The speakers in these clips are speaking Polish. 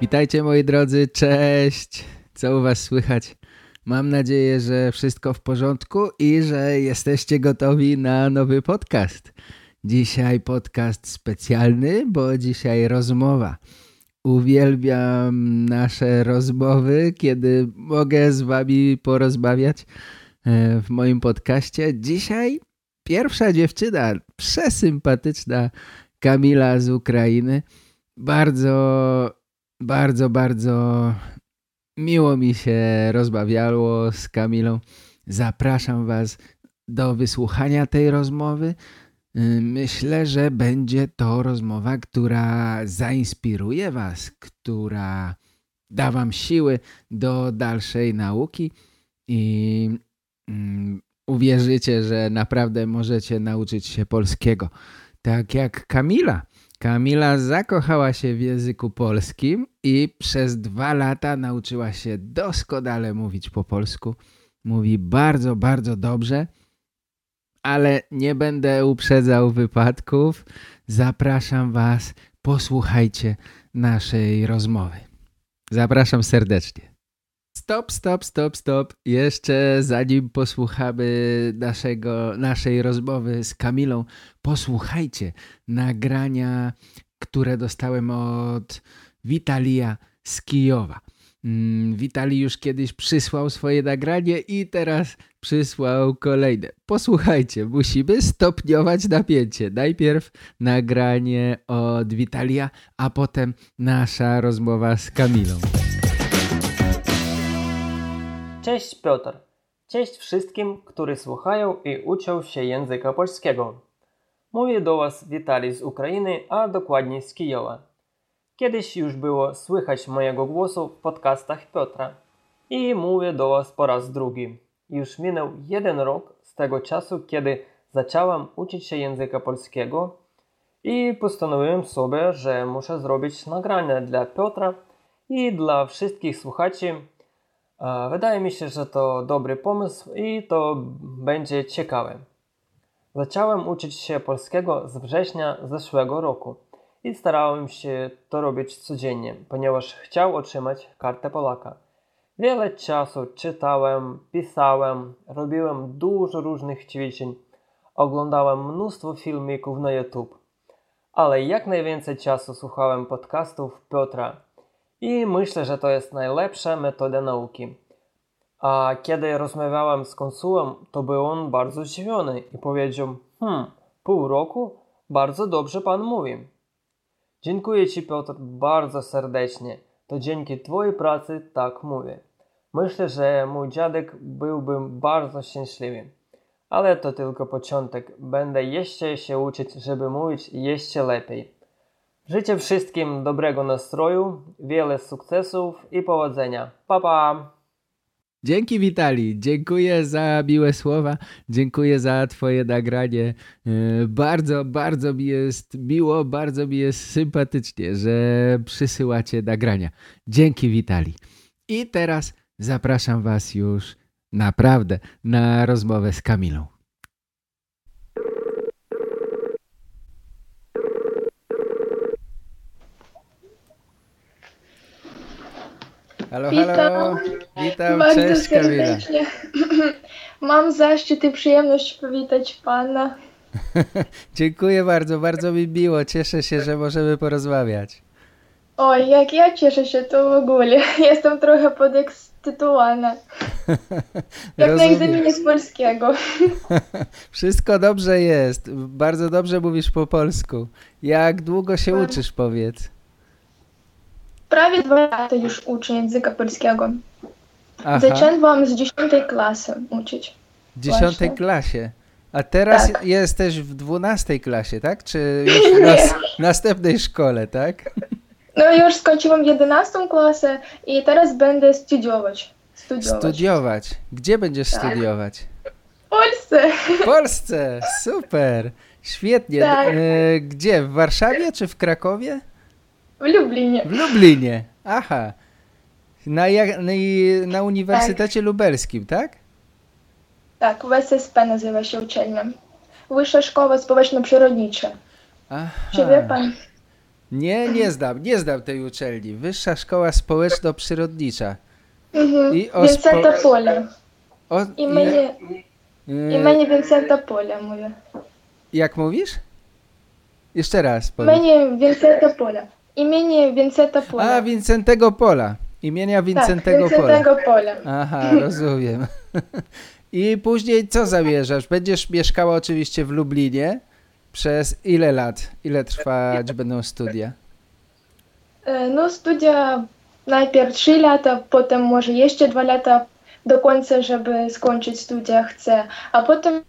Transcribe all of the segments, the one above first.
Witajcie moi drodzy, cześć! Co u was słychać? Mam nadzieję, że wszystko w porządku i że jesteście gotowi na nowy podcast. Dzisiaj podcast specjalny, bo dzisiaj rozmowa. Uwielbiam nasze rozmowy, kiedy mogę z wami porozmawiać e, w moim podcaście. Dzisiaj pierwsza dziewczyna, przesympatyczna Kamila z Ukrainy. Bardzo bardzo, bardzo miło mi się rozmawiało z Kamilą. Zapraszam Was do wysłuchania tej rozmowy. Myślę, że będzie to rozmowa, która zainspiruje Was, która da Wam siły do dalszej nauki i um, uwierzycie, że naprawdę możecie nauczyć się polskiego. Tak jak Kamila. Kamila zakochała się w języku polskim i przez dwa lata nauczyła się doskonale mówić po polsku. Mówi bardzo, bardzo dobrze, ale nie będę uprzedzał wypadków. Zapraszam Was, posłuchajcie naszej rozmowy. Zapraszam serdecznie. Stop, stop, stop, stop. Jeszcze zanim posłuchamy naszego, naszej rozmowy z Kamilą, posłuchajcie nagrania, które dostałem od Witalia z Kijowa. Mm, Witali już kiedyś przysłał swoje nagranie i teraz przysłał kolejne. Posłuchajcie, musimy stopniować napięcie. Najpierw nagranie od Witalia, a potem nasza rozmowa z Kamilą. Cześć Piotr. Cześć wszystkim, którzy słuchają i uczą się języka polskiego. Mówię do Was Witali z Ukrainy, a dokładniej z Kijowa. Kiedyś już było słychać mojego głosu w podcastach Piotra. I mówię do Was po raz drugi. Już minął jeden rok z tego czasu, kiedy zacząłem uczyć się języka polskiego i postanowiłem sobie, że muszę zrobić nagranie dla Piotra i dla wszystkich słuchaczy Wydaje mi się, że to dobry pomysł i to będzie ciekawe. Zacząłem uczyć się polskiego z września zeszłego roku i starałem się to robić codziennie, ponieważ chciał otrzymać kartę Polaka. Wiele czasu czytałem, pisałem, robiłem dużo różnych ćwiczeń, oglądałem mnóstwo filmików na YouTube. Ale jak najwięcej czasu słuchałem podcastów Piotra i myślę, że to jest najlepsza metoda nauki. A kiedy rozmawiałem z konsułem, to był on bardzo zdziwiony i powiedział: Hmm, pół roku? Bardzo dobrze pan mówi. Dziękuję ci, Piotr, bardzo serdecznie. To dzięki twojej pracy tak mówię. Myślę, że mój dziadek byłby bardzo szczęśliwy. Ale to tylko początek. Będę jeszcze się uczyć, żeby mówić jeszcze lepiej. Życzę wszystkim dobrego nastroju, wiele sukcesów i powodzenia. Pa, pa! Dzięki Witali, dziękuję za miłe słowa, dziękuję za twoje nagranie. E, bardzo, bardzo mi jest miło, bardzo mi jest sympatycznie, że przysyłacie nagrania. Dzięki Witali. I teraz zapraszam was już naprawdę na rozmowę z Kamilą. Halo, Witam. halo. Witam, Bardzo cześć Kamila. serdecznie. Mam zaszczyt i przyjemność powitać Pana. Dziękuję bardzo, bardzo mi miło. Cieszę się, że możemy porozmawiać. Ой, jak ja cieszę się to w ogóle. Jestem trochę podekscytowana. Jak na Rozumiem. egzaminie z polskiego. Wszystko dobrze jest. Bardzo dobrze mówisz po polsku. Jak długo się Bardzo. uczysz, powiedz? Prawie dwa lata już uczę języka polskiego. Aha, Zaczęłam z 10 klasy uczyć. w dziesiątej klasie. A teraz Tak. jesteś w dwunastej klasie, tak? Czy już w nas, następnej szkole, tak? No już skończyłam 11 klasę i teraz będę studiować. Studiować. Studiować. Gdzie będziesz Tak. studiować? W Polsce. W Polsce! Super! Świetnie. Tak. E, Gdzie? W Warszawie czy w Krakowie? W Lublinie. W Lublinie, aha. Na, na, na Uniwersytecie tak. Lubelskim, tak? Tak, WSSP nazywa się uczelnia. Wyższa Szkoła Społeczno-Przyrodnicza. Aha. Czy wie pan? Nie, nie znam, nie znam tej uczelni. Wyższa Szkoła Społeczno-Przyrodnicza. Mhm. I o Vincenta spo... Pola. O... Imienie... Yy... Imienie Vincenta Pola mówię. Jak mówisz? Jeszcze raz. Powiedz. Imienie Vincenta Pola imienie Vincenta Pola. A, Vincentego Pola. Imienia Vincentego, tak, Vincentego Pola. Pola. Aha, rozumiem. I później co zamierzasz? Będziesz mieszkała oczywiście w Lublinie. Przez ile lat? Ile trwać będą studia? E, no studia najpierw 3 lata, potem może jeszcze 2 lata do końca, żeby skończyć studia chcę. A potem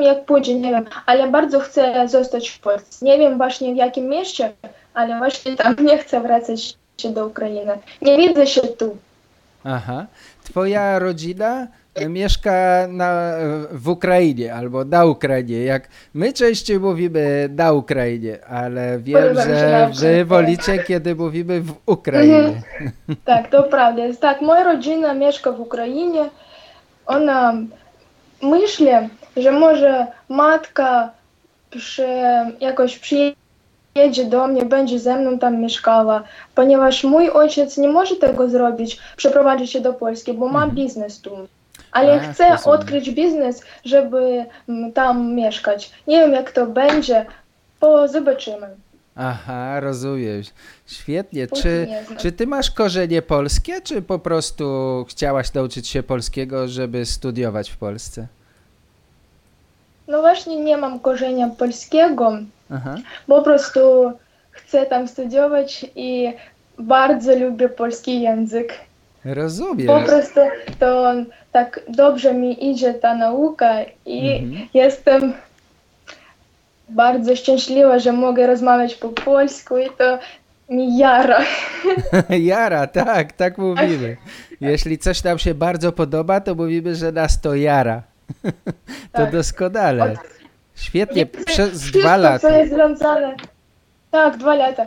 jak pójdzie, nie wiem, ale bardzo chcę zostać w Polsce. Nie wiem właśnie w jakim mieście, ale właśnie tam nie chcę wracać się do Ukrainy. Nie widzę się tu. Aha. Twoja rodzina e, mieszka na, w Ukrainie albo na Ukrainie. Jak my częściej mówimy na Ukrainie, ale wiem, Powiem że wy wolicie, kiedy mówimy w Ukrainie. Tak, to prawda. Jest tak, moja rodzina mieszka w Ukrainie. Ona myśli, że może matka przy, jakoś przyjedzie do mnie, będzie ze mną tam mieszkała, ponieważ mój ojciec nie może tego zrobić, przeprowadzić się do Polski, bo ma Mhm. biznes tu. Ale A, rozumiem. odkryć biznes, żeby mm, tam mieszkać. Nie wiem jak to będzie, bo zobaczymy. Aha, rozumiem. Świetnie. Czy, czy ty masz korzenie polskie, czy po prostu chciałaś nauczyć się polskiego, żeby studiować w Polsce? No właśnie nie mam korzenia polskiego, Aha. po prostu chcę tam studiować i bardzo lubię polski język. Po Rozumiem. prostu to tak dobrze mi idzie ta nauka i Mhm. jestem bardzo szczęśliwa, że mogę rozmawiać po polsku i to mi jara. Jara, tak, tak mówimy. Jeśli coś nam się bardzo podoba, to mówimy, że nas to jara. To Tak. doskonale. Świetnie, przez wszystko, dwa lata. co jest związane. Tak, dwa lata.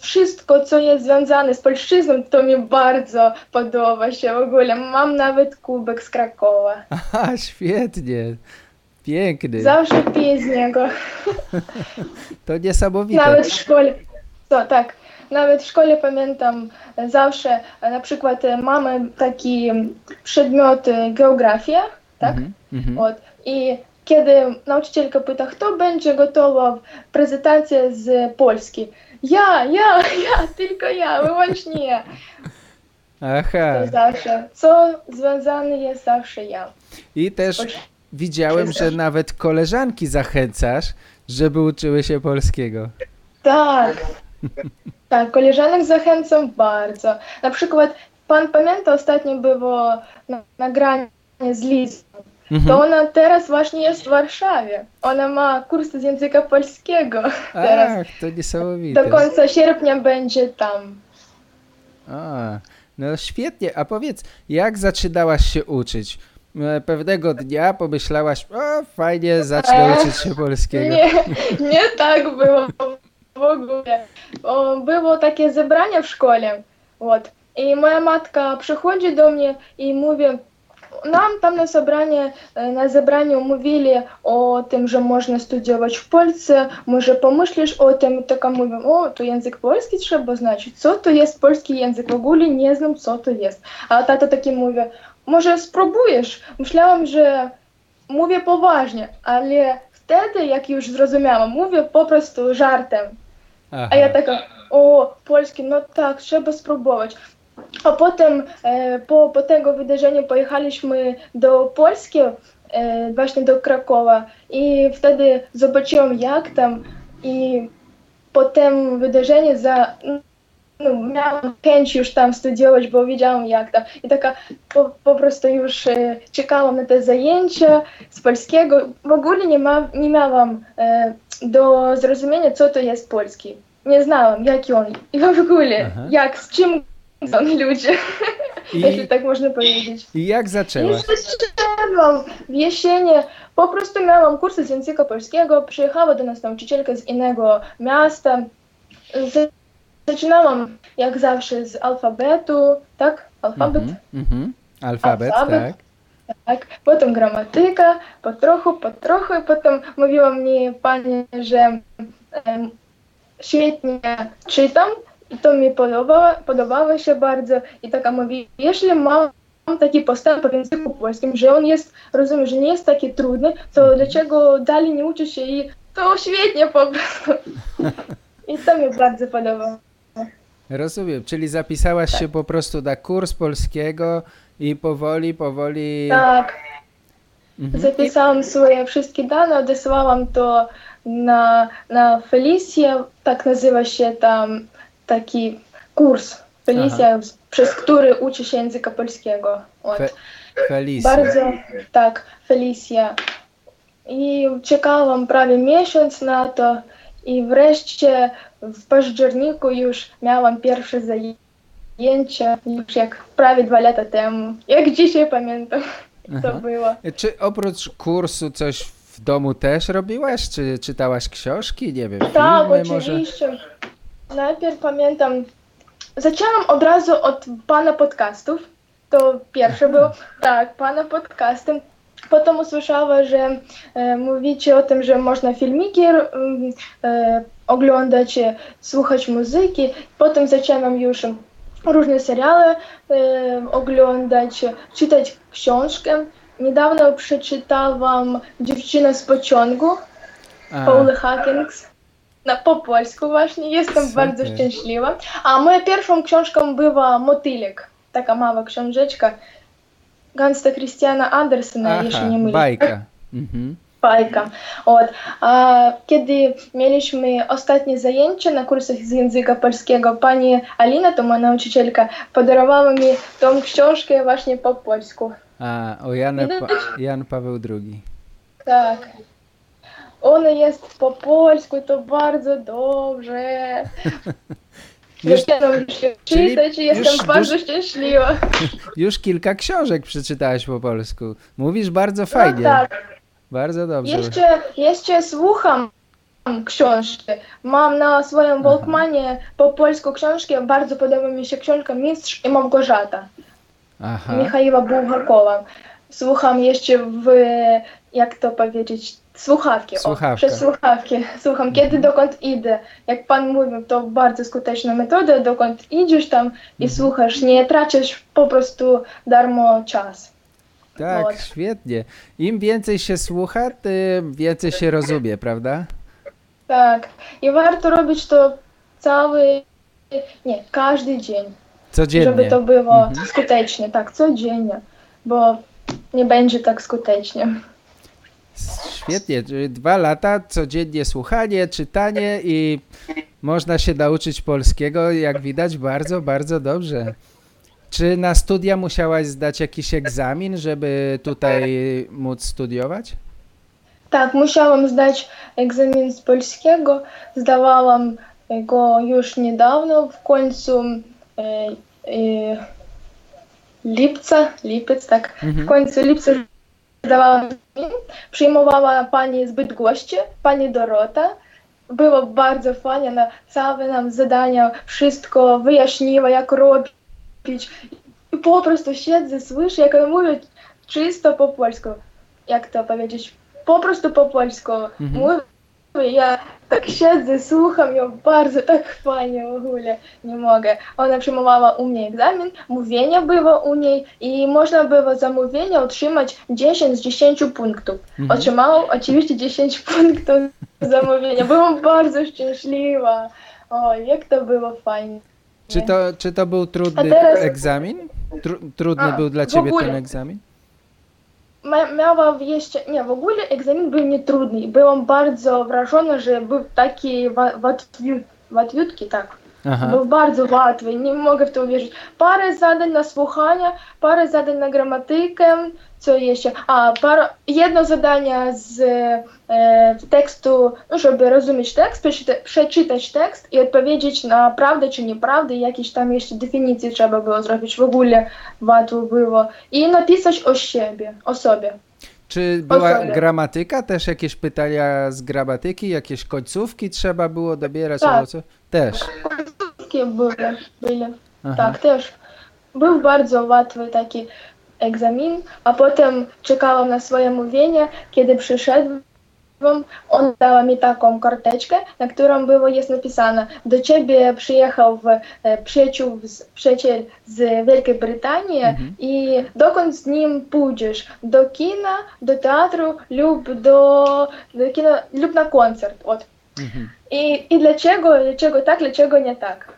Wszystko, co jest związane z polszczyzną, to mi bardzo podoba się w ogóle. Mam nawet kubek z Krakowa. Aha, świetnie. Piękny. Zawsze piję z niego. To niesamowite. Nawet w szkole. To, tak. Nawet w szkole pamiętam zawsze, na przykład e, mamy taki przedmiot geografia, tak? Mm -hmm. I kiedy nauczycielka pyta, kto będzie gotowa prezentację z Polski? Ja, ja, ja, tylko ja, wyłącznie ja. Aha. To zawsze. Co związane jest zawsze ja. I też widziałem, że nawet koleżanki zachęcasz, żeby uczyły się polskiego. Tak. Tak, koleżanek zachęcam bardzo. Na przykład, pan pamięta, ostatnio było na, nagranie z Lizą. To Mhm. ona teraz właśnie jest w Warszawie. Ona ma kurs z języka polskiego. Teraz Ach, to niesamowite. do końca sierpnia będzie tam. A, no świetnie. A powiedz, jak zaczynałaś się uczyć? E, Pewnego dnia pomyślałaś, o fajnie, zacznę Eee, uczyć się polskiego. Nie, nie tak było w ogóle. O, Było takie zebranie w szkole. Вот. I moja matka przychodzi do mnie i mówi, nam tam na zebranie, e, na zebraniu mówili o tym, że można studiować w Polsce, może pomyślisz o tym, taka mówię, o, to język polski trzeba znać, co to jest polski język, w ogóle nie znam, co to jest. A tata taki mówi, może spróbujesz? Myślałam, że mówię poważnie, ale wtedy, jak już zrozumiałam, mówię po prostu żartem. Aha. A ja taka, o, polski, no tak, trzeba spróbować. A potem e, po, po tego wydarzenia pojechaliśmy do Polski, e, właśnie do Krakowa i wtedy zobaczyłam jak tam i po tym wydarzeniu za, no, miałam chęć już tam studiować, bo wiedziałam jak tam i taka po, po prostu już e, czekałam na te zajęcia z polskiego. W ogóle nie, ma, nie miałam e, do zrozumienia co to jest polski. nie znałam, jaki on i w ogóle, Aha. jak, z czym są ludzie, I- jeśli tak można powiedzieć. I jak zaczęłaś? zaczęłam w jesienie, po prostu miałam kursy z języka polskiego, przyjechała do nas nauczycielka z innego miasta. Zaczynałam jak zawsze z alfabetu, tak? Alfabet, Mhm, mhm. Alfabet, Alfabet. tak. tak? Potem gramatyka, po trochu, po trochu, i potem mówiła mi pani, że świetnie czytam i to mi podobało, podobało się bardzo i taka mówi, jeśli mam taki postęp w języku polskim, że on jest, rozumiem, że nie jest taki trudny, to dlaczego dalej nie uczy się i to świetnie po prostu. I to mi bardzo podobało. Rozumiem, czyli zapisałaś się po prostu na kurs polskiego i powoli, powoli... Tak. Mhm. Zapisałam swoje wszystkie dane, odesłałam to na, na Felicję, tak nazywa się tam taki kurs Felicja, przez który uczy się języka polskiego. Fe. Bardzo, tak, Felicja. I czekałam prawie miesiąc na to i wreszcie w październiku już miałam pierwsze zajęcie, już jak prawie dwa lata temu. Jak dzisiaj pamiętam, to Aha. było. Czy oprócz kursu coś w domu też robiłaś? Czy czytałaś książki? Nie wiem, Tak, filmy może? Najpierw pamiętam, zaczęłam od razu od pana podcastów. To pierwsze było, tak, pana podcasty. Potem usłyszała, że e, mówicie o tym, że można filmiki e, oglądać, e, słuchać muzyki. Potem zaczęłam już różne seriale e, oglądać, czytać książkę. Niedawno przeczytałam Dziewczyna z pociągu. A, Paula Hawkins. Na po polsku właśnie. Jestem Super. bardzo szczęśliwa. A moją pierwszą książką była Motylek. Taka mała książeczka. Gansta Christiana Andersena, jeśli aha, nie mylę. bajka. Mhm. Bajka. От. A kiedy mieliśmy ostatnie zajęcie na kursach z języka polskiego, pani Alina, to moja nauczycielka, podarowała mi tą książkę właśnie po polsku. A, o Jan, pa, Jan Paweł II. Tak. Ona jest po polsku, to bardzo dobrze. Już, się czytać i już jestem bardzo szczęśliwa. już kilka książek przeczytałaś po polsku. Mówisz bardzo fajnie. No tak. Bardzo dobrze. Jeszcze, jeszcze słucham książki. Mam na swoim Walkmanie po polsku książki. Bardzo podoba mi się książka Mistrz i Małgorzata Aha. Michaiła Bułgakowa. Słucham jeszcze w, jak to powiedzieć, słuchawki. Słuchawka. O, przez słuchawki. Słucham, kiedy, mhm. dokąd idę. Jak pan mówił, to bardzo skuteczna metoda, dokąd idziesz tam i mhm. słuchasz, nie tracisz po prostu darmo czas. Tak, świetnie. Im więcej się słucha, tym więcej się rozumie, prawda? Tak. I warto robić to cały, nie, każdy dzień. Codziennie. Żeby to było mhm. skuteczne, tak, codziennie, bo nie będzie tak skutecznie. Świetnie. Dwa lata, codziennie słuchanie, czytanie i można się nauczyć polskiego, jak widać, bardzo, bardzo dobrze. Czy na studia musiałaś zdać jakiś egzamin, żeby tutaj móc studiować? Tak, musiałam zdać egzamin z polskiego, zdawałam go już niedawno, w końcu e, e, lipca, lipiec, tak, Mhm. w końcu lipca przyjmowała pani z Bydgoszczy, pani Dorota. Było bardzo fajnie, ona całe nam zadania, wszystko wyjaśniła, jak robić. I po prostu siedzę, słyszę, jak ona mówi czysto po polsku. Jak to powiedzieć? Po prostu po polsku. Mhm. Mówi, ja tak siedzę, słucham ją bardzo, tak fajnie w ogóle, nie mogę. Ona przyjmowała u mnie egzamin, mówienie było u niej i można było za mówienie otrzymać 10 z 10 punktów. Mhm. Otrzymałam oczywiście 10 punktów za mówienie. Byłam bardzo szczęśliwa. Oj, jak to było fajnie. Czy to, czy to był trudny teraz- egzamin? Tru, trudny A, był dla ciebie ten egzamin? Mia- Miała jeszcze, nie, w ogóle egzamin był nietrudny. Byłam bardzo wrażona, że był taki łatwiutki, tak. Aha. Był bardzo łatwy, nie mogę w to uwierzyć. Parę zadań na słuchanie, parę zadań na gramatykę, co jeszcze? A, parę, jedno zadanie z e, tekstu, no, żeby rozumieć tekst, przeczyta, przeczytać tekst i odpowiedzieć na prawdę czy nieprawdę, jakieś tam jeszcze definicje trzeba było zrobić, w ogóle łatwo było. I napisać o siebie, o sobie. Czy była gramatyka? Też jakieś pytania z gramatyki? Jakieś końcówki trzeba było dobierać? Tak. Albo co? Też. Takie były, byli. Aha. Tak, też. Był bardzo łatwy taki egzamin, a potem czekałam na swoje mówienie, kiedy przyszedłem. On dał mi taką karteczkę, na którą było jest napisane do ciebie przyjechał e, przyjaciół z, przyjaciel z Wielkiej Brytanii i dokąd z nim pójdziesz? Do kina, do teatru lub do, do kina lub na koncert. От. Mhm. I, I dlaczego, dlaczego tak, dlaczego nie tak?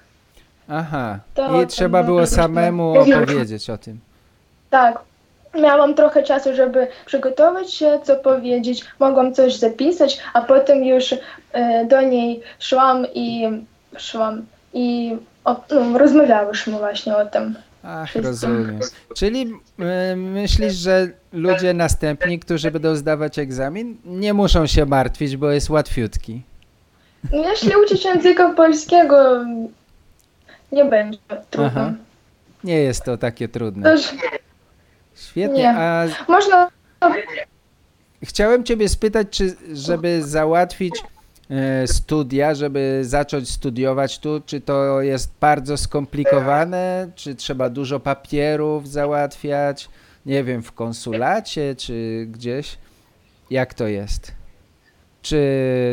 Aha. To- I trzeba było samemu opowiedzieć o tym. Tak. Miałam trochę czasu, żeby przygotować się, co powiedzieć. Mogłam coś zapisać, a potem już e, do niej szłam i szłam i o, no, rozmawiałyśmy właśnie o tym. Ach, rozumiem. Czyli y, myślisz, że ludzie następni, którzy będą zdawać egzamin, nie muszą się martwić, bo jest łatwiutki. Jeśli uczyć języka polskiego, nie będzie trudno. Aha. Nie jest to takie trudne. Też Świetnie. nie. A można chciałem ciebie spytać, czy żeby załatwić e, studia, żeby zacząć studiować tu, czy to jest bardzo skomplikowane, czy trzeba dużo papierów załatwiać, nie wiem, w konsulacie, czy gdzieś? Jak to jest? Czy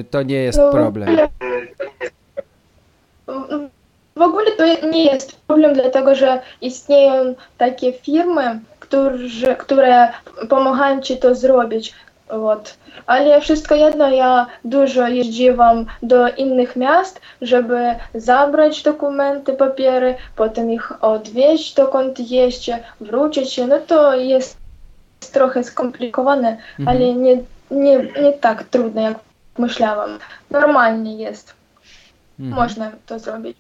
to nie jest No, problem? W ogóle to nie jest problem, dlatego że istnieją takie firmy, którzy, które pomagają ci to zrobić. Вот. Ale wszystko jedno, ja dużo jeździłam do innych miast, żeby zabrać dokumenty, papiery, potem ich odwieźć dokąd jeszcze, wrócić. No to jest trochę skomplikowane, Mhm. ale nie, nie, nie tak trudno, jak myślałam. Normalnie jest, Mhm. można to zrobić.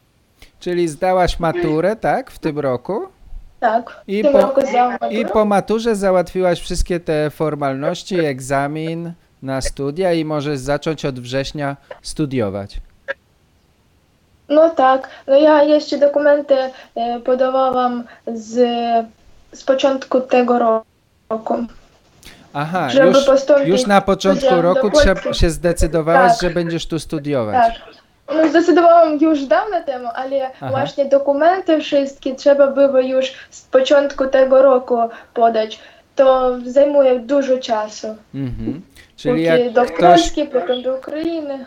Czyli zdałaś maturę, tak, w tym roku? Tak, I w tym po- roku zdałam I maturę. po maturze załatwiłaś wszystkie te formalności, egzamin na studia i możesz zacząć od września studiować. No tak, no ja jeszcze dokumenty e, podawałam z, z początku tego roku. Aha, Żeby już, już na początku roku Polski. trze- się zdecydowałaś, Tak. że będziesz tu studiować. Tak. No, zdecydowałam już dawno temu, ale Aha. właśnie dokumenty wszystkie trzeba było już z początku tego roku podać. To zajmuje dużo czasu. Mhm. Czyli jak do ktoś, Polski, potem do Ukrainy.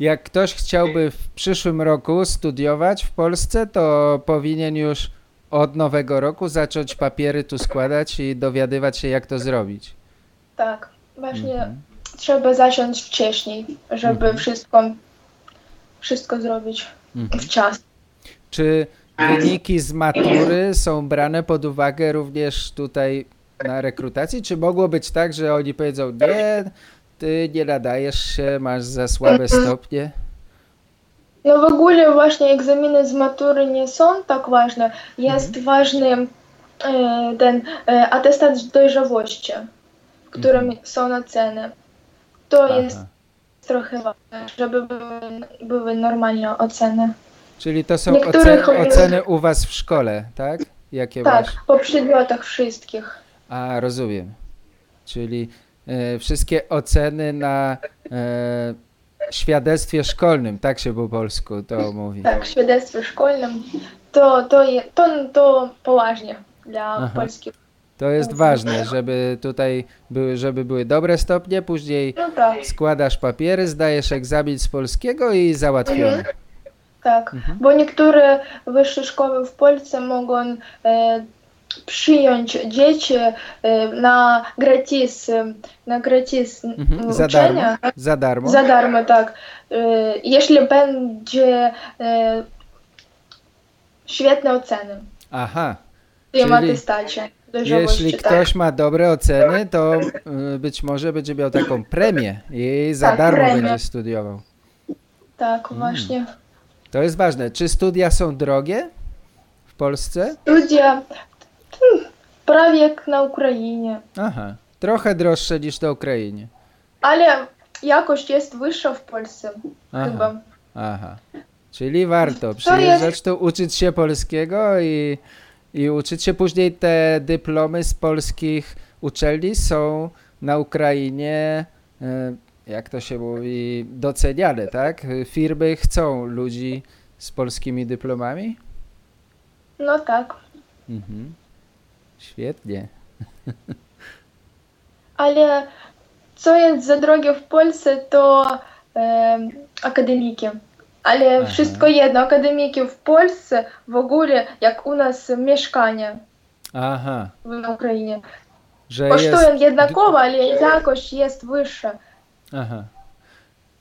jak ktoś chciałby w przyszłym roku studiować w Polsce, to powinien już od nowego roku zacząć papiery tu składać i dowiadywać się, jak to zrobić. Tak, właśnie Mhm. trzeba zacząć wcześniej, żeby Mhm. wszystko, wszystko zrobić Mhm. w czas. Czy wyniki z matury są brane pod uwagę również tutaj na rekrutacji? Czy mogło być tak, że oni powiedzą, nie, ty nie nadajesz się, masz za słabe stopnie? No w ogóle właśnie egzaminy z matury nie są tak ważne. Jest Mhm. ważny e, ten e, atestat dojrzałości, w którym Mhm. są oceny. To Aha. jest trochę ważne, żeby były, były normalne oceny. Czyli to są Niektórych- oceny, oceny u was w szkole, tak? Jakie Tak, masz? po przedmiotach wszystkich. A, rozumiem. Czyli e, wszystkie oceny na e, świadectwie szkolnym, tak się po polsku to mówi. Tak, świadectwie szkolnym. To, to, je, to, to poważnie dla Aha. polskich. To jest ważne, żeby tutaj były, żeby były dobre stopnie, później No tak. składasz papiery, zdajesz egzamin z polskiego i załatwione. Tak, Mhm. bo niektóre wyższe szkoły w Polsce mogą e, przyjąć dzieci e, na gratis, e, na gratis Mhm. Za darmo? uczenia. Za darmo? Za darmo, tak. E, jeśli będzie e, świetne oceny Aha. w tym Czyli atestacie Jeśli tak. ktoś ma dobre oceny, to y, być może będzie miał taką premię i za Tak, darmo premię. będzie studiował. Tak, Mm. właśnie. To jest ważne. Czy studia są drogie w Polsce? Studia hmm, prawie jak na Ukrainie, Aha, trochę droższe niż na Ukrainie. ale jakość jest wyższa w Polsce Aha. chyba. Aha. Czyli warto przyjeżdżać jest- tu, uczyć się polskiego i, i uczyć się później te dyplomy z polskich uczelni są na Ukrainie, e, jak to się mówi, doceniane, tak? Firmy chcą ludzi z polskimi dyplomami? No tak, Mhm. Świetnie. ale co jest za drogie w Polsce to e, akademiki. Ale Aha. wszystko jedno, akademiki w Polsce w ogóle jak u nas mieszkanie Aha, na Ukrainie. że Kosztują jest... jednakowo, ale jakość jest wyższa. Aha.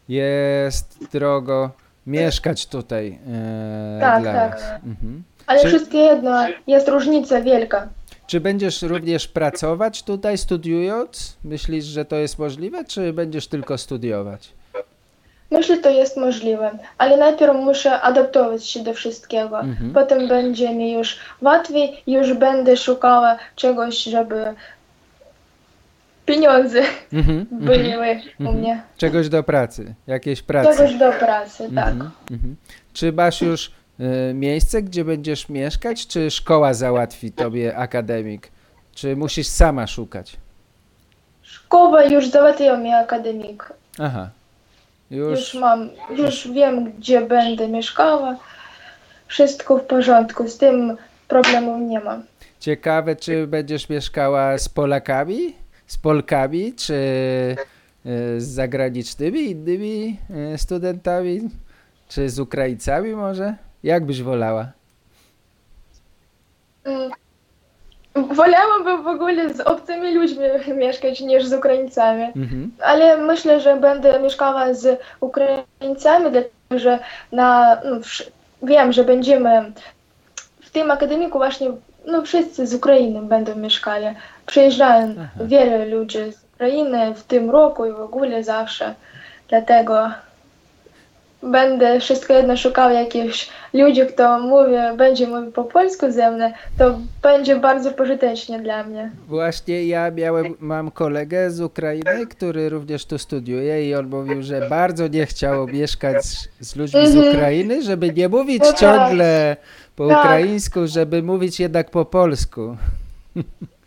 Jest drogo mieszkać tutaj e, Tak, dla tak. was. Mhm. Ale Czy- wszystko jedno, jest różnica wielka. Czy będziesz również pracować tutaj studiując? Myślisz, że to jest możliwe, czy będziesz tylko studiować? Myślę, to jest możliwe, ale najpierw muszę adaptować się do wszystkiego. Mhm. Potem będzie mi już łatwiej, już będę szukała czegoś, żeby pieniądze Mhm. były mhm. u mnie. Czegoś do pracy, jakiejś pracy. Czegoś do pracy, tak. Mhm. Mhm. Czy masz już e, miejsce, gdzie będziesz mieszkać, czy szkoła załatwi tobie akademik? Czy musisz sama szukać? Szkoła już załatwiła mi akademik. Aha. Już Już. mam, już wiem, gdzie będę mieszkała. Wszystko w porządku, z tym problemów nie ma. Ciekawe, czy będziesz mieszkała z Polakami, z Polkami, czy e, z zagranicznymi innymi e, studentami, czy z Ukraińcami może? Jak byś wolała? Wolałabym w ogóle z obcymi ludźmi mieszkać niż z Ukraińcami. Mhm. Ale myślę, że będę mieszkała z Ukraińcami, dlatego że na, no, wiem, że będziemy w tym akademiku właśnie, no wszyscy z Ukrainy będą mieszkali. Przyjeżdżają Aha. wiele ludzi z Ukrainy w tym roku i w ogóle zawsze. Dlatego będę wszystko jedno szukała jakichś ludzi, kto mówi, będzie mówił po polsku ze mną, to będzie bardzo pożytecznie dla mnie. Właśnie ja miałem, mam kolegę z Ukrainy, który również tu studiuje i on mówił, że bardzo nie chciał mieszkać z, z ludźmi z Mhm. Ukrainy, żeby nie mówić No tak. ciągle po Tak. ukraińsku, żeby mówić jednak po polsku.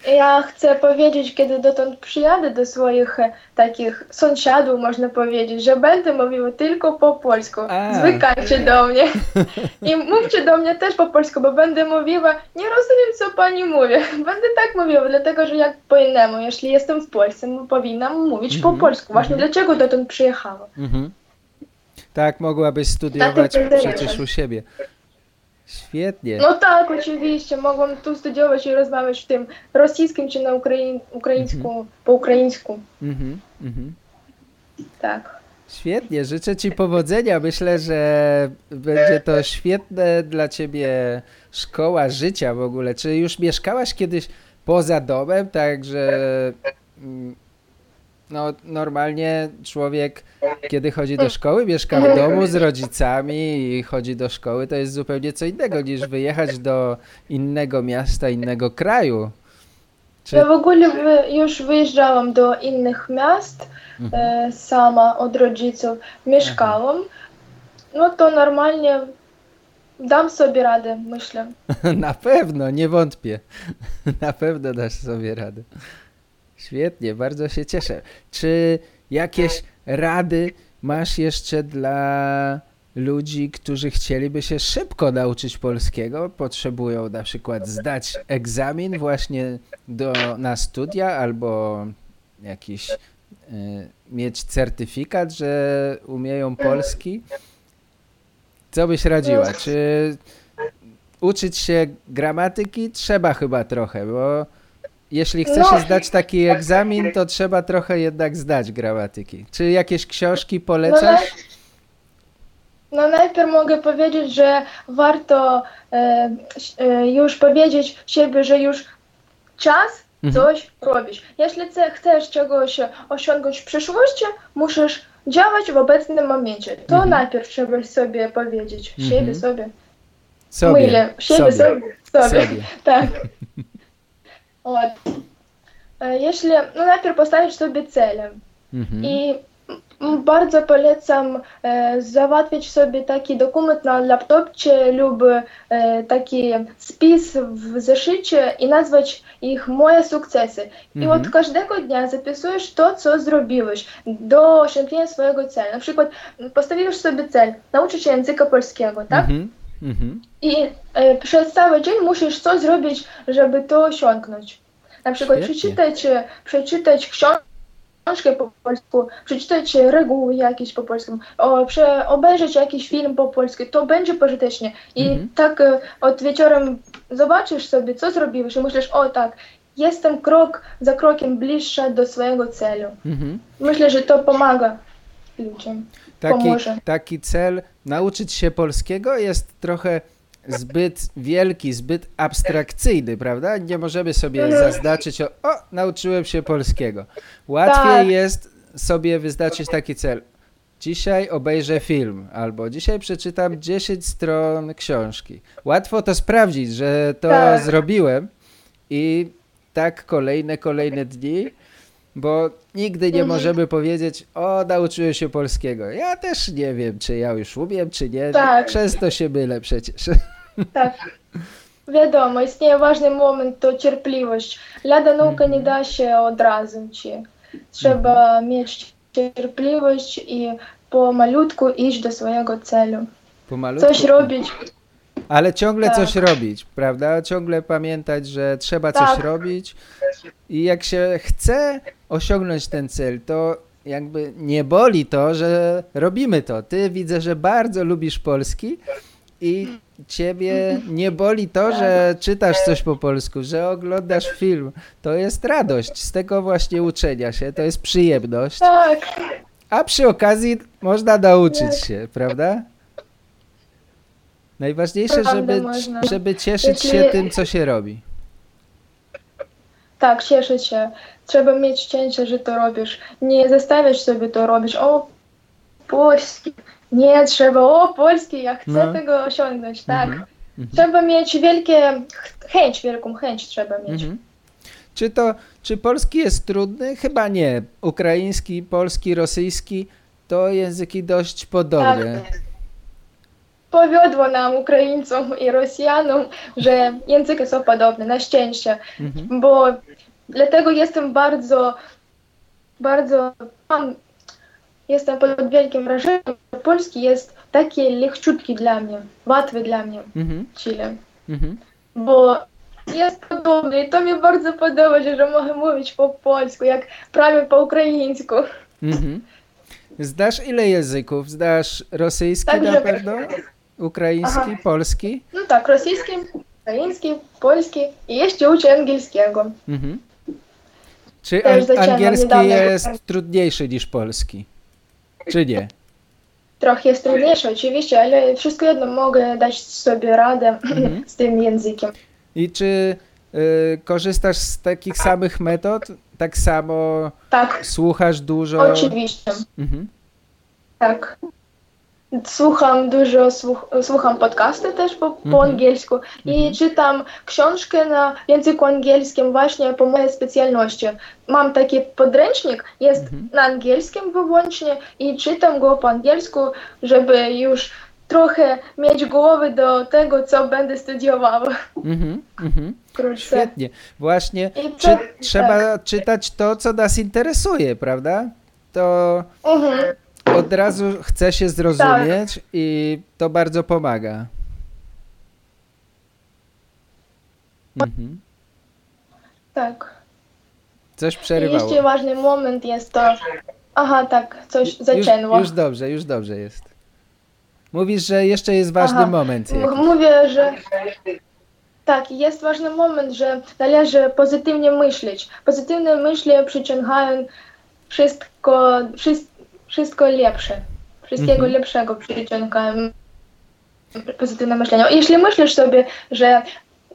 Ja chcę powiedzieć, kiedy dotąd przyjadę do swoich e, takich sąsiadów, można powiedzieć, że będę mówiła tylko po polsku. A. Zwykajcie do mnie. I mówcie do mnie też po polsku, bo będę mówiła, nie rozumiem, co pani mówi. Będę tak mówiła, dlatego że jak po innemu, jeśli jestem w Polsce, no, powinnam mówić po Mhm, polsku. Właśnie dlaczego dotąd przyjechałam. Mhm. Tak, mogłabyś studiować przecież u siebie. Świetnie. No tak, oczywiście, mogłam tu studiować i rozmawiać w tym rosyjskim czy na ukraiń, ukraińsku, po ukraińsku. Mhm, mhm. Tak. Świetnie, życzę Ci powodzenia. Myślę, że będzie to świetne dla Ciebie szkoła życia w ogóle. Czy już mieszkałaś kiedyś poza domem, tak że mm, no, normalnie człowiek, kiedy chodzi do szkoły, mieszka w domu z rodzicami i chodzi do szkoły, to jest zupełnie co innego niż wyjechać do innego miasta, innego kraju. Czy... Ja w ogóle już wyjeżdżałam do innych miast e, sama od rodziców, mieszkałam. No to normalnie dam sobie radę, myślę. Na pewno, nie wątpię. Na pewno dasz sobie radę. Świetnie, bardzo się cieszę. Czy jakieś rady masz jeszcze dla ludzi, którzy chcieliby się szybko nauczyć polskiego? Potrzebują na przykład zdać egzamin właśnie do, na studia albo jakiś y, mieć certyfikat, że umieją polski? Co byś radziła? Czy uczyć się gramatyki trzeba chyba trochę, bo jeśli chcesz no, zdać taki egzamin, to trzeba trochę jednak zdać gramatyki. Czy jakieś książki no, no, polecasz? No, najpierw mogę powiedzieć, że warto e, e, już powiedzieć siebie, że już czas mhm. coś mhm. robić. Jeśli chcesz czegoś osiągnąć w przyszłości, musisz działać w obecnym momencie. To mhm. najpierw trzeba sobie powiedzieć. Siebie mhm. sobie. Sobie. Mylę. Siebie sobie. Sobie. sobie. sobie. tak. Вот. Э, Если, ну, najpierw postawić sobie cele. Mhm. I bardzo polecam e, załatwić sobie taki dokument na laptopcie lub e, taki spis w zeszycie i nazwać ich moje sukcesy. I Mhm. od każdego dnia zapisujesz to, co zrobiłeś do osiągnięcia swojego celu. Na przykład postawiłeś sobie cel nauczyć się języka polskiego, tak? Mhm. Mhm. I e, przez cały dzień musisz coś zrobić, żeby to osiągnąć. Na przykład Świetnie. przeczytać, e, przeczytać książkę po polsku, przeczytać reguły jakieś po polsku, o, prze, obejrzeć jakiś film po polsku, to będzie pożytecznie. I Mhm. tak e, od wieczorem zobaczysz sobie, co zrobiłeś i myślisz, o tak, jestem krok za krokiem bliższa do swojego celu. Mhm. Myślę, że to pomaga ludziom. Taki, Pomoże. taki cel, nauczyć się polskiego jest trochę zbyt wielki, zbyt abstrakcyjny, prawda? Nie możemy sobie Mhm. zaznaczyć, o, o nauczyłem się polskiego. Łatwiej Tak. jest sobie wyznaczyć taki cel. Dzisiaj obejrzę film, albo dzisiaj przeczytam 10 stron książki. Łatwo to sprawdzić, że to Tak. zrobiłem i tak kolejne, kolejne dni, bo nigdy nie Mhm. możemy powiedzieć, o, nauczyłem się polskiego. Ja też nie wiem, czy ja już umiem, czy nie. Tak. Często się mylę przecież. Tak. Wiadomo, istnieje ważny moment, to cierpliwość. Lada nauka nie da się od razu ci. Trzeba mieć cierpliwość i pomalutku iść do swojego celu. Pomalutku. Coś robić. Ale ciągle Tak. coś robić, prawda? Ciągle pamiętać, że trzeba coś Tak. robić i jak się chce osiągnąć ten cel, to jakby nie boli to, że robimy to. Ty widzę, że bardzo lubisz polski i ciebie nie boli to, że czytasz coś po polsku, że oglądasz film. To jest radość z tego właśnie uczenia się, to jest przyjemność. Tak, A przy okazji można nauczyć się, prawda? Najważniejsze, żeby, żeby cieszyć się tym, co się robi. tak, cieszyć się. Trzeba mieć szczęście, że to robisz. Nie zostawiać sobie to robić. O, polski. Nie, trzeba, o, polski, ja chcę No. tego osiągnąć, tak. Mhm, mhm. Trzeba mieć wielkie ch- chęć, wielką chęć trzeba mieć. Mhm. Czy to, czy polski jest trudny? Chyba nie. Ukraiński, polski, rosyjski to języki dość podobne. Tak. Powiodło nam, Ukraińcom i Rosjanom, że języki są podobne, na szczęście. Mhm. Bo Dlatego jestem bardzo, bardzo, mam, jestem pod wielkim wrażeniem, że polski jest taki lechciutki dla mnie, łatwy dla mnie mhm. Chile. Mhm. Bo jest podobny i to mi bardzo podoba, że mogę mówić po polsku, jak prawie po ukraińsku. Mhm. Zdasz ile języków? Zdasz rosyjski tak, na pewno? Ukraiński, Aha. polski? No tak, rosyjski, ukraiński, polski i jeszcze uczę angielskiego. Mhm. Czy Też an- zaczęłam angielski niedawno. jest trudniejszy niż polski? Czy nie? Trochę jest trudniejsze oczywiście, ale wszystko jedno mogę dać sobie radę Mhm. z tym językiem. I czy y, korzystasz z takich samych metod? Tak samo Tak, słuchasz dużo? oczywiście. Mhm. Tak. Słucham dużo, słuch, słucham podcasty też po, po Mhm. angielsku i Mhm. czytam książkę na języku angielskim właśnie po mojej specjalności. Mam taki podręcznik, jest Mhm. na angielskim wyłącznie i czytam go po angielsku, żeby już trochę mieć głowy do tego, co będę studiowała Mhm. Mhm. Świetnie. Właśnie czy, trzeba czytać to, co nas interesuje, prawda? To Mhm. Od razu chce się zrozumieć i to bardzo pomaga. Mhm. Tak. Coś I przerywało. jeszcze ważny moment jest to... Aha, tak, coś Już, zaczęło. już dobrze, już dobrze jest. Mówisz, że jeszcze jest ważny Aha. moment. Jakiś. Mówię, że tak, jest ważny moment, że należy pozytywnie myśleć. Pozytywne myśli przyciągają wszystko, wszystko, wszystko lepsze. Wszystkiego Mhm. lepszego przyciągają pozytywne myślenie. Jeśli myślisz sobie, że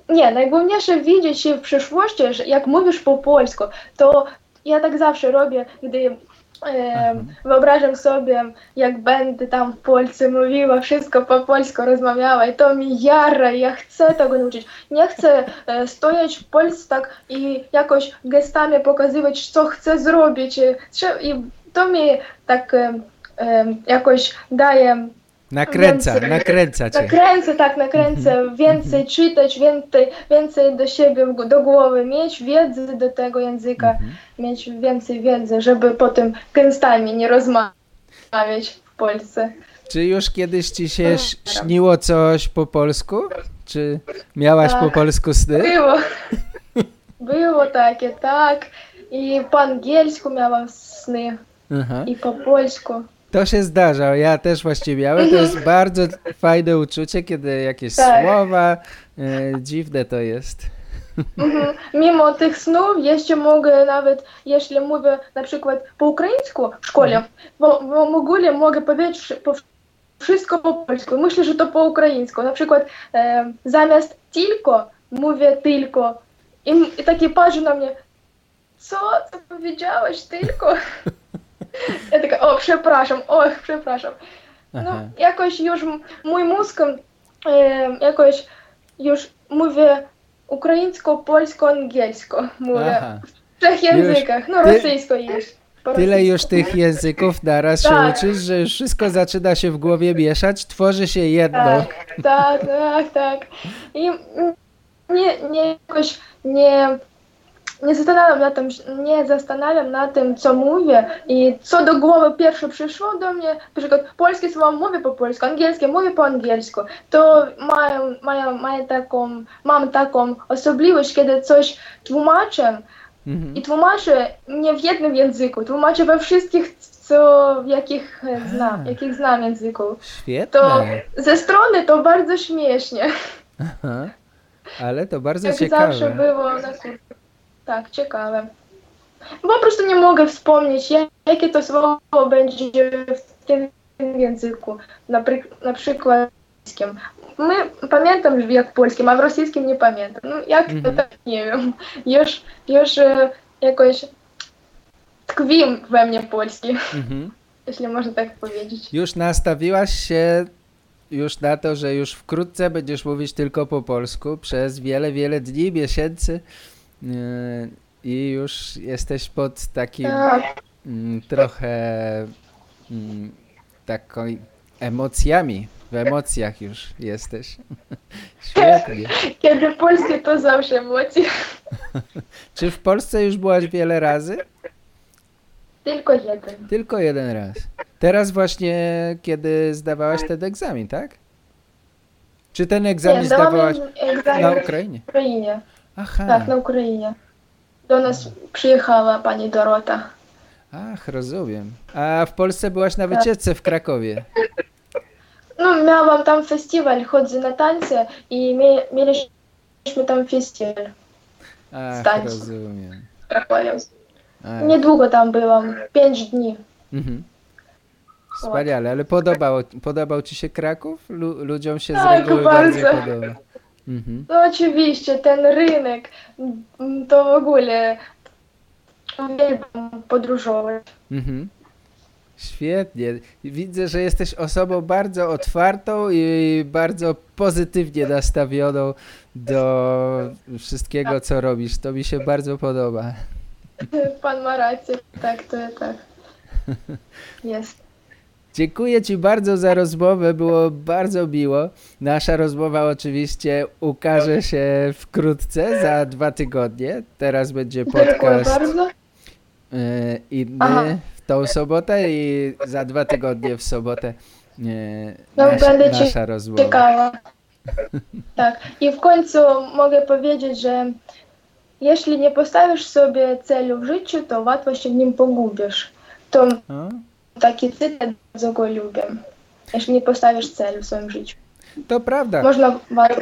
nie, najważniejsze widzieć się w przyszłości, że jak mówisz po polsku, to ja tak zawsze robię, gdy E, wyobrażam sobie, jak będę tam w Polsce mówiła, wszystko po polsku rozmawiała i to mi jara, ja chcę tego nauczyć. Nie chcę e, stojąc w Polsce tak i jakoś gestami pokazywać, co chcę zrobić. E, trze- I to mi tak jakoś daje Nakręca, Więcej. nakręca cię. Nakręcę, tak, nakręcę, więcej czytać, więcej, więcej do siebie, do głowy mieć wiedzy do tego języka, mieć więcej wiedzy, żeby potem gęstami nie rozmawiać w Polsce. Czy już kiedyś ci się ś- śniło coś po polsku? Czy miałaś po Tak. polsku sny? Było, było takie, tak, i po angielsku miałam sny, Aha. i po polsku. To się zdarza, ja też właściwie miałem. To jest bardzo fajne uczucie, kiedy jakieś Tak. słowa, e, dziwne to jest. Mhm. Mimo tych snów jeszcze mogę nawet, jeśli mówię na przykład po ukraińsku w szkole, bo, bo w ogóle mogę powiedzieć po, wszystko po polsku. Myślę, że to po ukraińsku. Na przykład e, zamiast tylko mówię tylko. I, i takie patrzą na mnie, co ty powiedziałeś tylko? Ja taka, o przepraszam, och, przepraszam. No, Aha. jakoś już mój mózg e, jakoś już mówię ukraińsko, polsko, angielsko. Mówię Aha. w trzech językach. No, ty- rosyjsko jest. po Tyle już tych języków naraz się Tak. uczysz, że już wszystko zaczyna się w głowie mieszać, tworzy się jedno. Tak, tak, tak, tak. I nie, nie jakoś nie, nie zastanawiam na tym, nie zastanawiam na tym, co mówię i co do głowy pierwsze przyszło do mnie, na przykład polskie słowa mówię po polsku, angielskie mówię po angielsku, to mają, mają, mają taką, mam taką osobliwość, kiedy coś tłumaczę Mhm. i tłumaczę nie w jednym języku, tłumaczę we wszystkich, co, w jakich e, znam, A. jakich znam języków. Świetne. To ze strony to bardzo śmiesznie. Aha. Ale to bardzo Jak zawsze ciekawe. było na kursach. Tak, ciekawe. Po prostu nie mogę wspomnieć, jak- jakie to słowo będzie w tym języku. Na, pry- na przykład polskim. My pamiętam jak w polskim, a w rosyjskim nie pamiętam. No jak to Mhm. tak nie wiem. Już, już e, jakoś tkwi we mnie polski, Mhm. jeśli można tak powiedzieć. Już nastawiłaś się już na to, że już wkrótce będziesz mówić tylko po polsku przez wiele, wiele dni, miesięcy i już jesteś pod takim Tak. mm, trochę mm, taką emocjami, w emocjach już jesteś. Świetnie. Kiedy polskie to zawsze emocje. Czy w Polsce już byłaś wiele razy? Tylko jeden. Tylko jeden raz. Teraz właśnie, kiedy zdawałaś ten egzamin, tak? Czy ten egzamin Nie, zdawałaś egzamin na w Ukrainie? Aha, Tak, na Ukrainie. Do nas przyjechała pani Dorota. ach, rozumiem. A w Polsce byłaś na wycieczce w Krakowie. No, miałam tam festiwal, chodzę na tańce i mie, mieliśmy tam festiwal Ach, Stańcu. rozumiem. w Krakowie. Ach, Niedługo tam byłam, pięć dni. mhm. Wspaniale, ale podobał, podobał ci się Kraków? Lu, ludziom się z Tak, reguły bardzo. bardzo podoba. Mhm. No oczywiście, ten rynek, mm, to w ogóle uwielbiam podróżować. Mhm. Świetnie. Widzę, że jesteś osobą bardzo otwartą i bardzo pozytywnie nastawioną do wszystkiego, co robisz. To mi się bardzo podoba. Pan ma rację, tak, to tak. Jest. Dziękuję Ci bardzo za rozmowę, było bardzo miło. Nasza rozmowa oczywiście ukaże się wkrótce, za dwa tygodnie. Teraz będzie podcast e, inny w tą sobotę i za dwa tygodnie w sobotę e, No, nasz, będę ci- nasza rozmowa. Ciekawa. Tak. I w końcu mogę powiedzieć, że jeśli nie postawisz sobie celu w życiu, to łatwo się w nim pogubisz. To taki cytat bardzo go lubię. Jeśli nie postawisz celu w swoim życiu. To prawda. Można bardzo...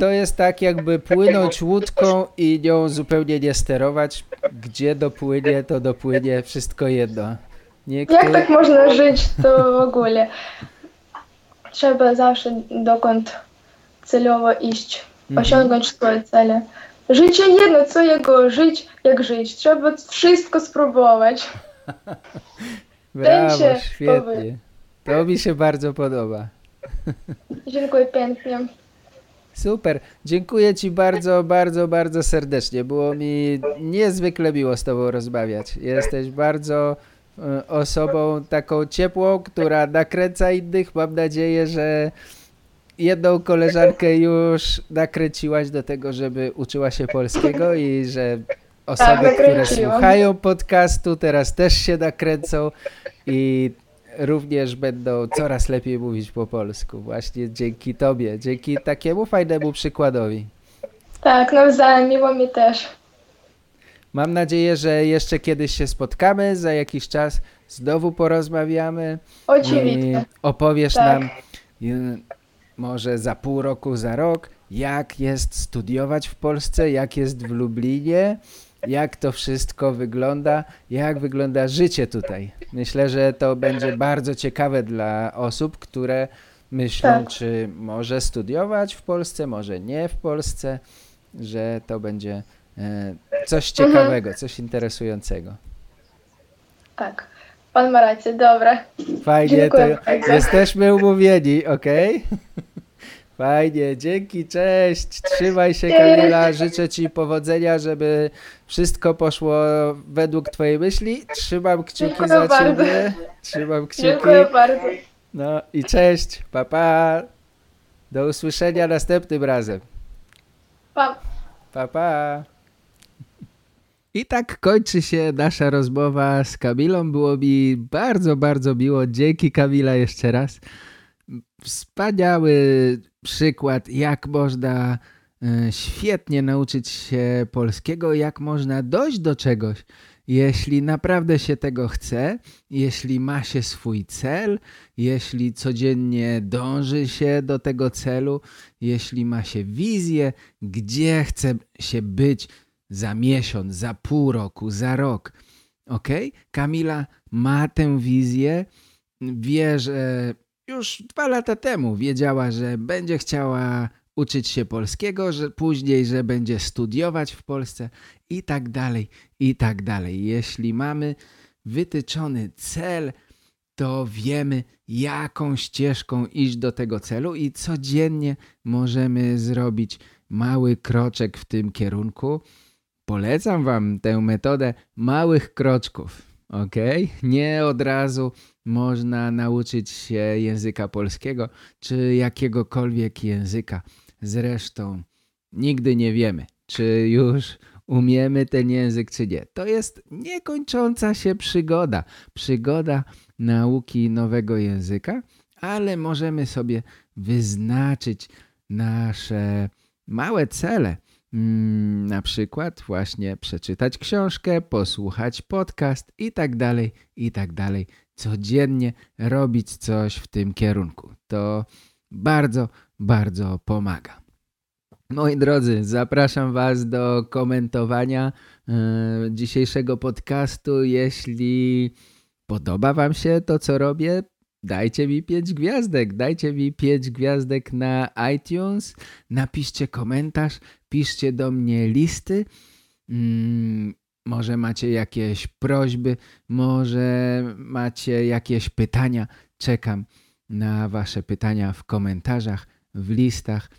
To jest tak jakby płynąć łódką i nią zupełnie nie sterować. Gdzie dopłynie, to dopłynie wszystko jedno. Niektóre... Jak tak można żyć, to w ogóle trzeba zawsze dokąd celowo iść, Mhm. osiągnąć swoje cele. Życie jedno, co jego żyć, jak żyć. Trzeba wszystko spróbować. Brawo, świetnie. To mi się bardzo podoba. Dziękuję pięknie. Super. Dziękuję Ci bardzo, bardzo, bardzo serdecznie. Było mi niezwykle miło z Tobą rozmawiać. Jesteś bardzo e, osobą taką ciepłą, która nakręca innych. Mam nadzieję, że jedną koleżankę już nakręciłaś do tego, żeby uczyła się polskiego i że osoby, które nakręciłam. słuchają podcastu teraz też się nakręcą i również będą coraz lepiej mówić po polsku. Właśnie dzięki Tobie, dzięki takiemu fajnemu przykładowi. Tak, nawzajem, miło mi też. Mam nadzieję, że jeszcze kiedyś się spotkamy, za jakiś czas znowu porozmawiamy Oczywiście. opowiesz Tak. nam y, może za pół roku, za rok, jak jest studiować w Polsce, jak jest w Lublinie, jak to wszystko wygląda, jak wygląda życie tutaj. Myślę, że to będzie bardzo ciekawe dla osób, które myślą, Tak. czy może studiować w Polsce, może nie w Polsce, że to będzie e, coś Mhm. ciekawego, coś interesującego. Tak. Pan ma rację, dobra. Fajnie, Dziękuję to bardzo. jesteśmy umówieni, ok? Fajnie, dzięki, cześć, trzymaj się. Kamila, życzę Ci powodzenia, żeby wszystko poszło według Twojej myśli, trzymam kciuki Dziękuję za bardzo. Ciebie, trzymam kciuki, Dziękuję bardzo. no i cześć, pa pa, do usłyszenia następnym razem. Pa. Pa, pa. I tak kończy się nasza rozmowa z Kamilą. Było mi bardzo, bardzo miło. Dzięki Kamila jeszcze raz. Wspaniały przykład, jak można e, świetnie nauczyć się polskiego, jak można dojść do czegoś, jeśli naprawdę się tego chce, jeśli ma się swój cel, jeśli codziennie dąży się do tego celu, jeśli ma się wizję, gdzie chce się być za miesiąc, za pół roku, za rok. Ok? Kamila ma tę wizję, wie, że już dwa lata temu wiedziała, że będzie chciała uczyć się polskiego, że później, że będzie studiować w Polsce i tak dalej, i tak dalej. Jeśli mamy wytyczony cel, to wiemy, jaką ścieżką iść do tego celu i codziennie możemy zrobić mały kroczek w tym kierunku. Polecam Wam tę metodę małych kroczków, ok? Nie od razu można nauczyć się języka polskiego czy jakiegokolwiek języka. Zresztą nigdy nie wiemy, czy już umiemy ten język, czy nie. To jest niekończąca się przygoda. Przygoda nauki nowego języka, ale możemy sobie wyznaczyć nasze małe cele. Mm, na przykład właśnie przeczytać książkę, posłuchać podcast i tak dalej, i tak dalej. Codziennie robić coś w tym kierunku. To bardzo, bardzo pomaga. Moi drodzy, zapraszam Was do komentowania e, dzisiejszego podcastu. Jeśli podoba Wam się to, co robię, dajcie mi 5 gwiazdek. Dajcie mi 5 gwiazdek na iTunes. Napiszcie komentarz, piszcie do mnie listy. Mm, może macie jakieś prośby, może macie jakieś pytania. Czekam na Wasze pytania w komentarzach, w listach.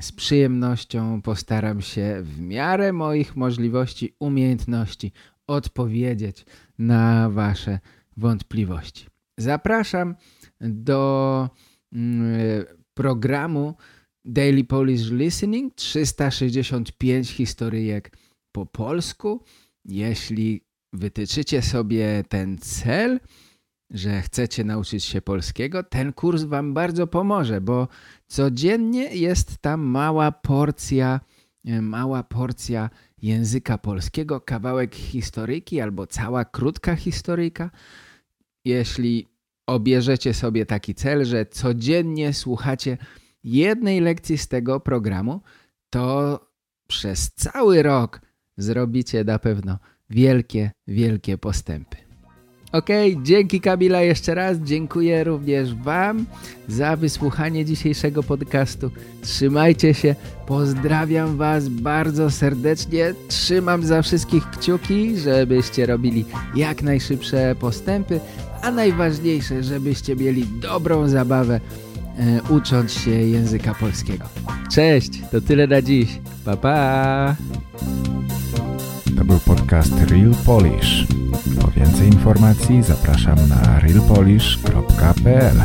Z przyjemnością postaram się w miarę moich możliwości, umiejętności odpowiedzieć na Wasze wątpliwości. Zapraszam do mm, programu Daily Polish Listening 365 historyjek po polsku. Jeśli wytyczycie sobie ten cel, że chcecie nauczyć się polskiego, ten kurs Wam bardzo pomoże, bo codziennie jest tam mała porcja, e, mała porcja języka polskiego, kawałek historyjki albo cała krótka historyjka. Jeśli obierzecie sobie taki cel, że codziennie słuchacie jednej lekcji z tego programu, to przez cały rok zrobicie na pewno wielkie, wielkie postępy. Okay, dzięki Kamila jeszcze raz. Dziękuję również Wam za wysłuchanie dzisiejszego podcastu. Trzymajcie się. Pozdrawiam Was bardzo serdecznie. Trzymam za wszystkich kciuki, żebyście robili jak najszybsze postępy, a najważniejsze, żebyście mieli dobrą zabawę ucząc się języka polskiego. Cześć, to tyle na dziś. Pa, pa! To był podcast Real Polish. Po więcej informacji zapraszam na realpolish.pl